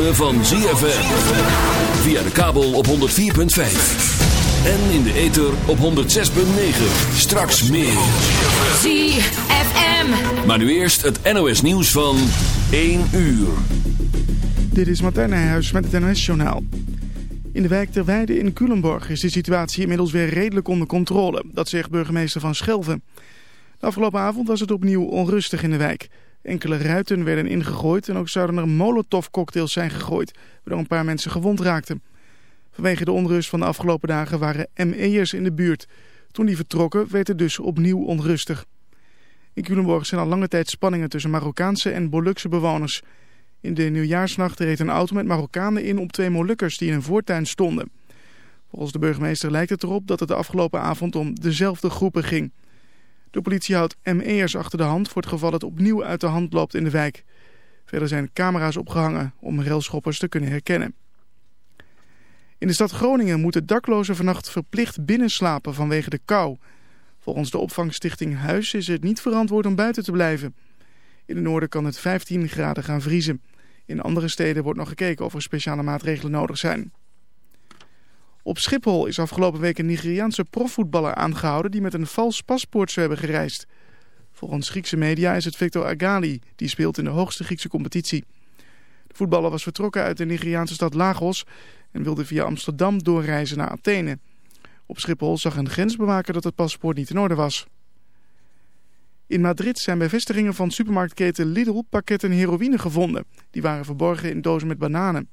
ritme van ZFM. Via de kabel op 104.5. En in de ether op 106.9. Straks meer. ZFM. Maar nu eerst het NOS nieuws van 1 uur. Dit is Martijn Nijhuis met het NOS-journaal. In de wijk Ter Weide in Culemborg is de situatie inmiddels weer redelijk onder controle. Dat zegt burgemeester Van Schelven. De afgelopen avond was het opnieuw onrustig in de wijk. Enkele ruiten werden ingegooid en ook zouden er molotovcocktails zijn gegooid, waardoor een paar mensen gewond raakten. Vanwege de onrust van de afgelopen dagen waren ME'ers in de buurt. Toen die vertrokken werd het dus opnieuw onrustig. In Culemborg zijn al lange tijd spanningen tussen Marokkaanse en Molukse bewoners. In de nieuwjaarsnacht reed een auto met Marokkanen in op twee Molukkers die in een voortuin stonden. Volgens de burgemeester lijkt het erop dat het de afgelopen avond om dezelfde groepen ging. De politie houdt ME'ers achter de hand voor het geval het opnieuw uit de hand loopt in de wijk. Verder zijn camera's opgehangen om railschoppers te kunnen herkennen. In de stad Groningen moeten daklozen vannacht verplicht binnenslapen vanwege de kou. Volgens de opvangstichting Huis is het niet verantwoord om buiten te blijven. In het noorden kan het 15 graden gaan vriezen. In andere steden wordt nog gekeken of er speciale maatregelen nodig zijn. Op Schiphol is afgelopen week een Nigeriaanse profvoetballer aangehouden die met een vals paspoort zou hebben gereisd. Volgens Griekse media is het Victor Agali, die speelt in de hoogste Griekse competitie. De voetballer was vertrokken uit de Nigeriaanse stad Lagos en wilde via Amsterdam doorreizen naar Athene. Op Schiphol zag een grensbewaker dat het paspoort niet in orde was. In Madrid zijn bij vestigingen van supermarktketen Lidl pakketten heroïne gevonden. Die waren verborgen in dozen met bananen.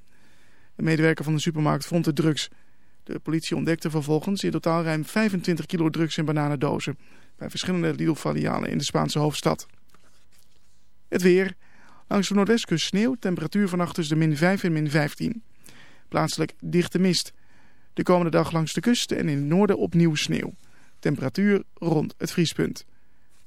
Een medewerker van de supermarkt vond de drugs. De politie ontdekte vervolgens in totaal ruim 25 kilo drugs in bananendozen. Bij verschillende Lidl-filialen in de Spaanse hoofdstad. Het weer. Langs de noordwestkust sneeuw. Temperatuur vannacht tussen de min 5 en min 15. Plaatselijk dichte mist. De komende dag langs de kust en in het noorden opnieuw sneeuw. Temperatuur rond het vriespunt.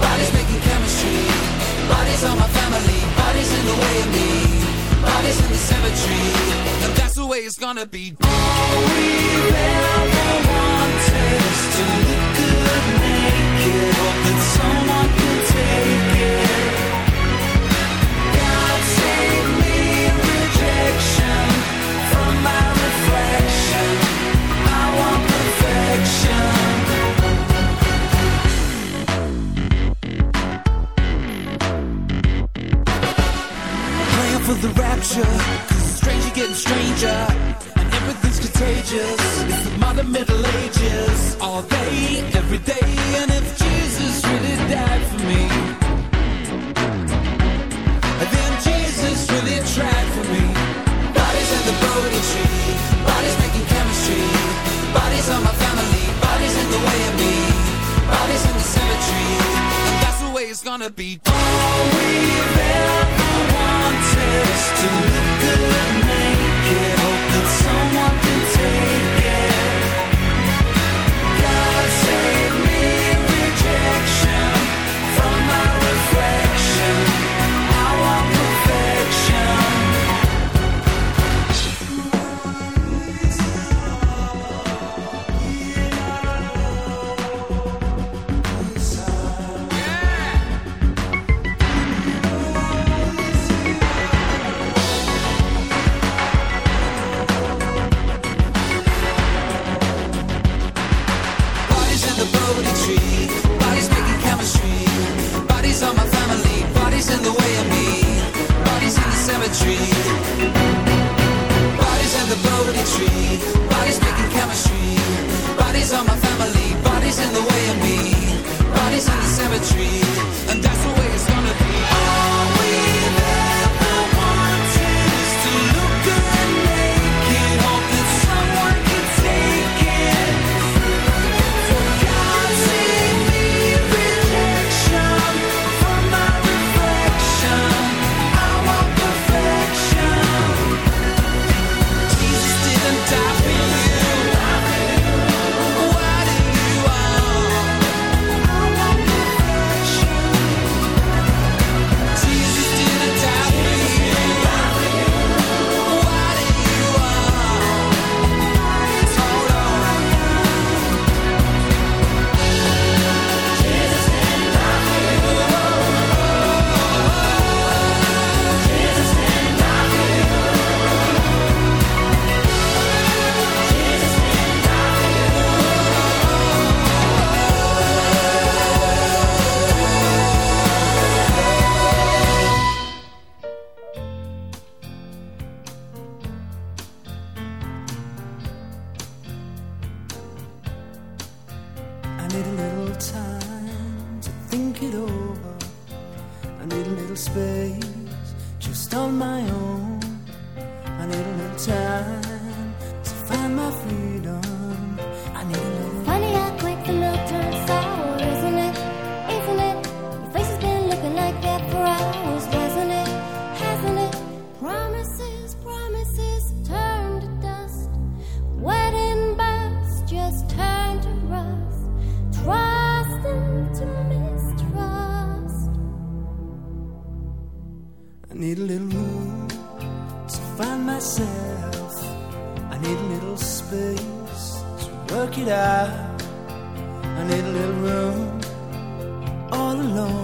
Bodies making chemistry. Bodies on my family, bodies in the way of me. Bodies in the cemetery, and that's the way it's gonna be. All we ever A little room all alone.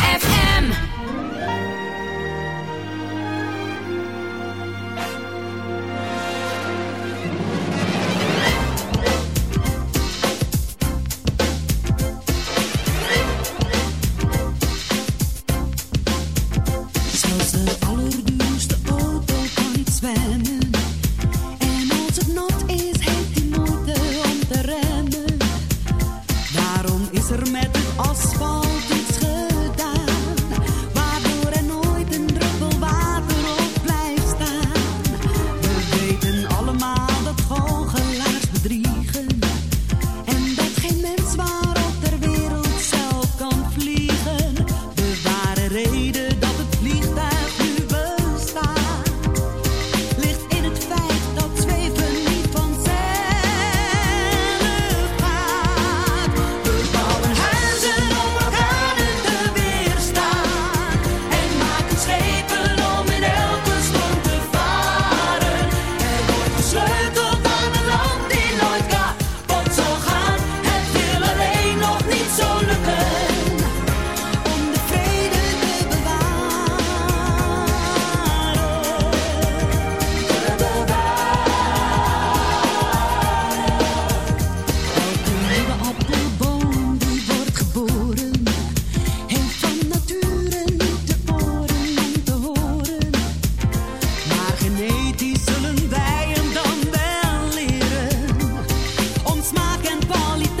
smaak en kwaliteit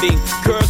Girls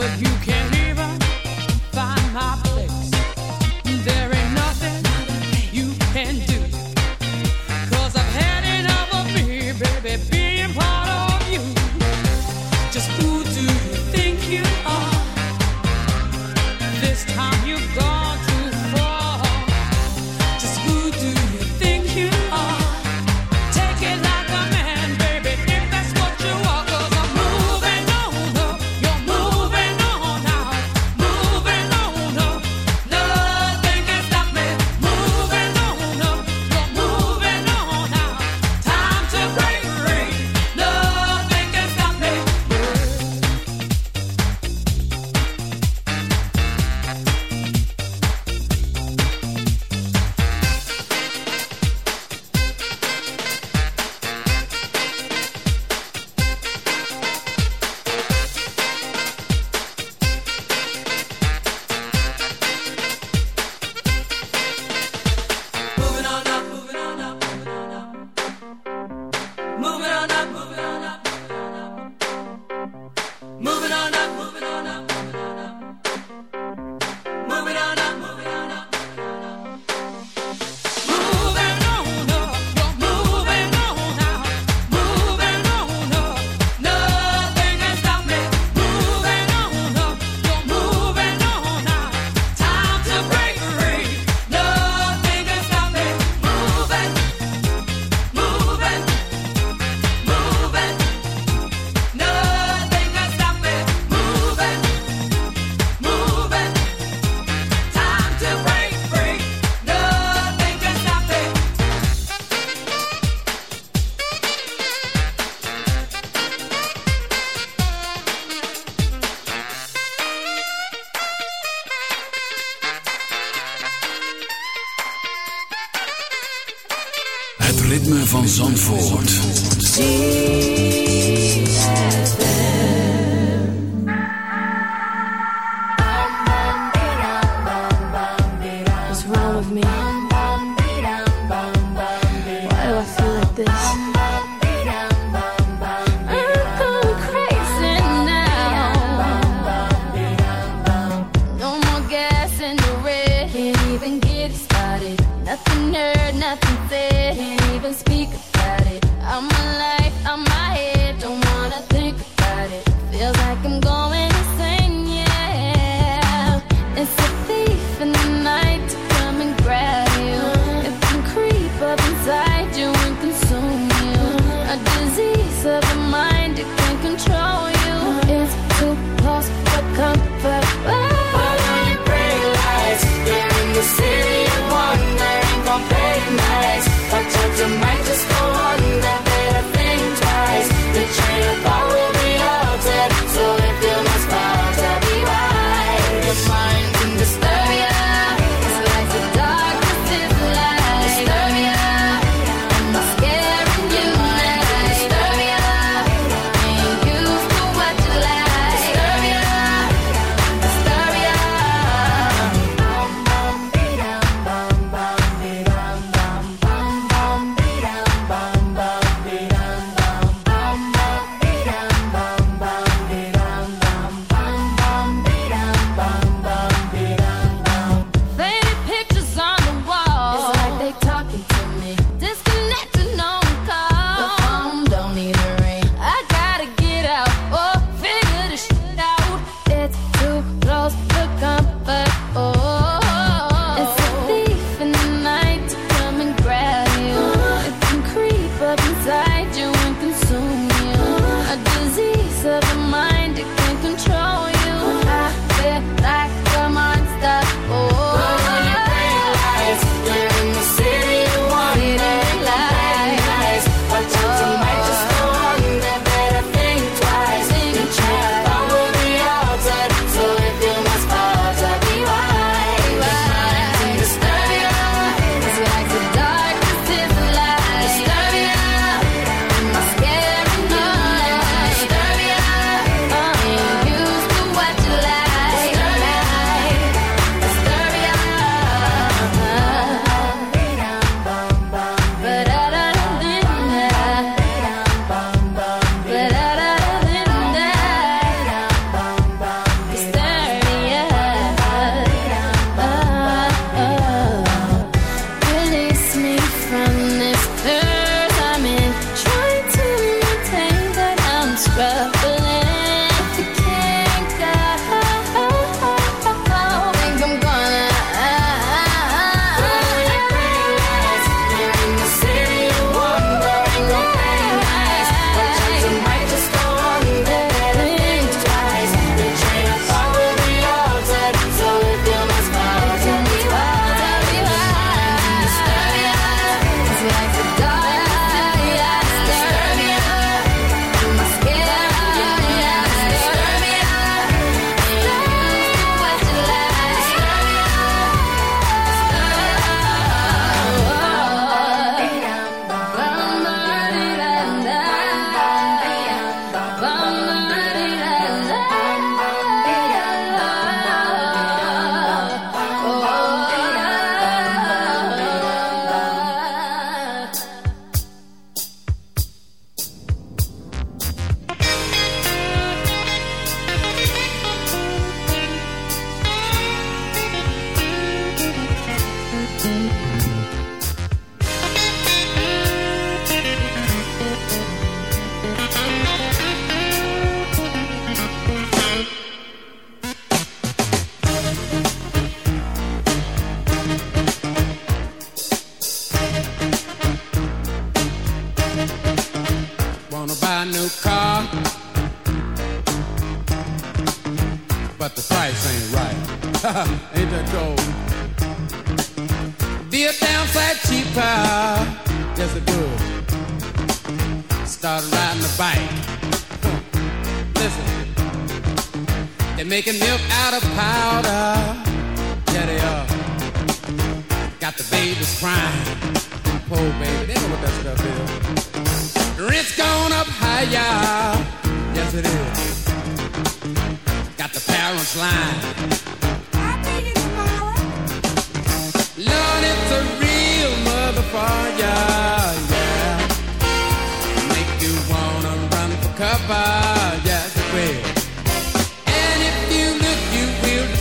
But you can't Zandvoort.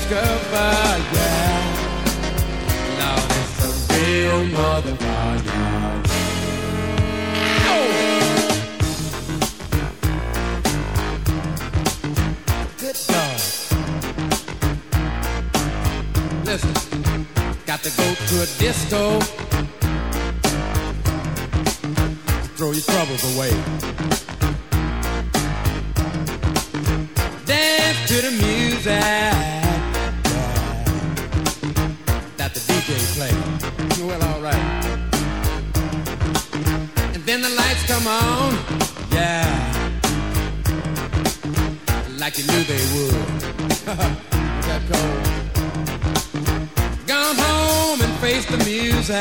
goodbye, yeah. Love is a real motherfucker. Good dog. Listen, got to go to a disco. to Throw your troubles away. Dance to the music. play. Well, alright. And then the lights come on. Yeah. Like you knew they would. that cold. Gone home and face the music.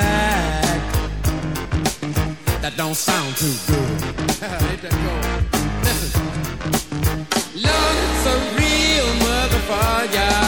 That don't sound too good. Ain't that cold? Listen. Love's a real motherfucker.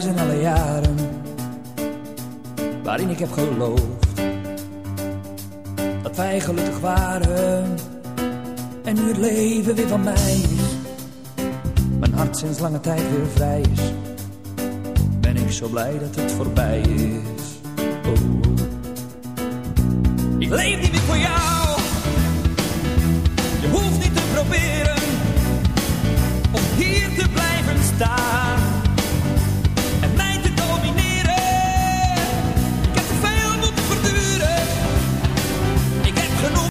Voorbij